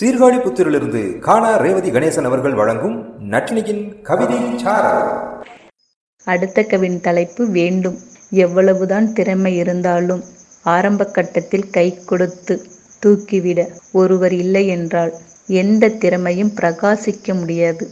சீர்காழி புத்திரிலிருந்து காணா ரேவதி கணேசன் அவர்கள் வழங்கும் நட்டினியின் கவிதை அடுத்த கவின் தலைப்பு வேண்டும். எவ்வளவுதான் திறமை இருந்தாலும் ஆரம்ப கட்டத்தில் கை கொடுத்து தூக்கிவிட ஒருவர் இல்லை என்றால் எந்த திறமையும் பிரகாசிக்க முடியாது.